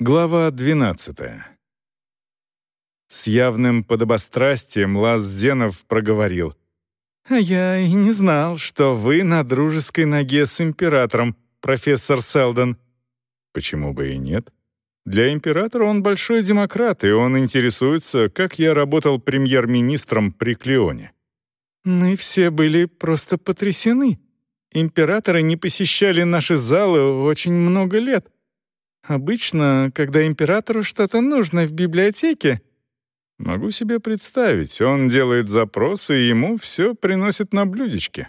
Глава 12. С явным подобострастием Лаз Зенов проговорил. «А я и не знал, что вы на дружеской ноге с императором, профессор Селдон». «Почему бы и нет? Для императора он большой демократ, и он интересуется, как я работал премьер-министром при Клеоне». «Мы все были просто потрясены. Императоры не посещали наши залы очень много лет». Обычно, когда императору что-то нужно в библиотеке, могу себе представить, он делает запрос, и ему все приносит на блюдечке.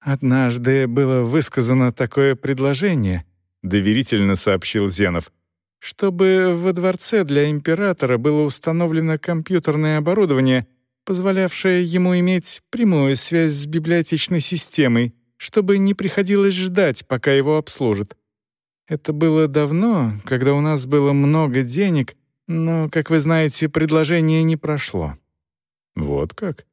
Однажды было высказано такое предложение, доверительно сообщил Зенов, чтобы во дворце для императора было установлено компьютерное оборудование, позволявшее ему иметь прямую связь с библиотечной системой, чтобы не приходилось ждать, пока его обслужат. Это было давно, когда у нас было много денег, но, как вы знаете, предложение не прошло». «Вот как?»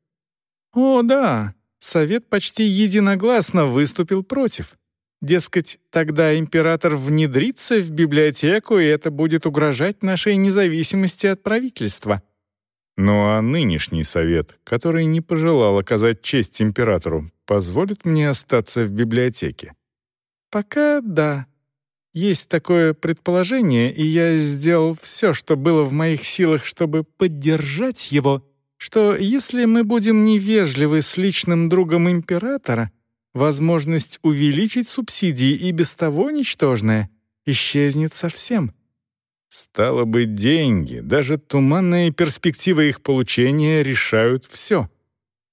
«О, да. Совет почти единогласно выступил против. Дескать, тогда император внедрится в библиотеку, и это будет угрожать нашей независимости от правительства». «Ну а нынешний совет, который не пожелал оказать честь императору, позволит мне остаться в библиотеке?» «Пока да», есть такое предположение, и я сделал все, что было в моих силах, чтобы поддержать его, что если мы будем невежливы с личным другом императора, возможность увеличить субсидии и без того ничтожная исчезнет совсем. Стало быть, деньги, даже туманные перспективы их получения решают все.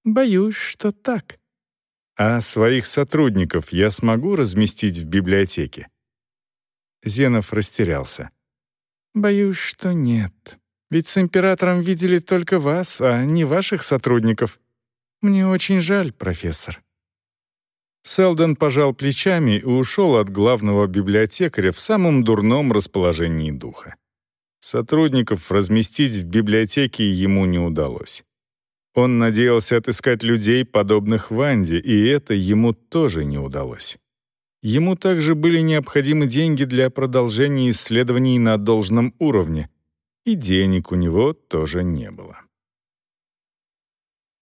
Боюсь, что так. А своих сотрудников я смогу разместить в библиотеке? Зенов растерялся. «Боюсь, что нет. Ведь с императором видели только вас, а не ваших сотрудников. Мне очень жаль, профессор». Селдон пожал плечами и ушел от главного библиотекаря в самом дурном расположении духа. Сотрудников разместить в библиотеке ему не удалось. Он надеялся отыскать людей, подобных Ванде, и это ему тоже не удалось. Ему также были необходимы деньги для продолжения исследований на должном уровне, и денег у него тоже не было.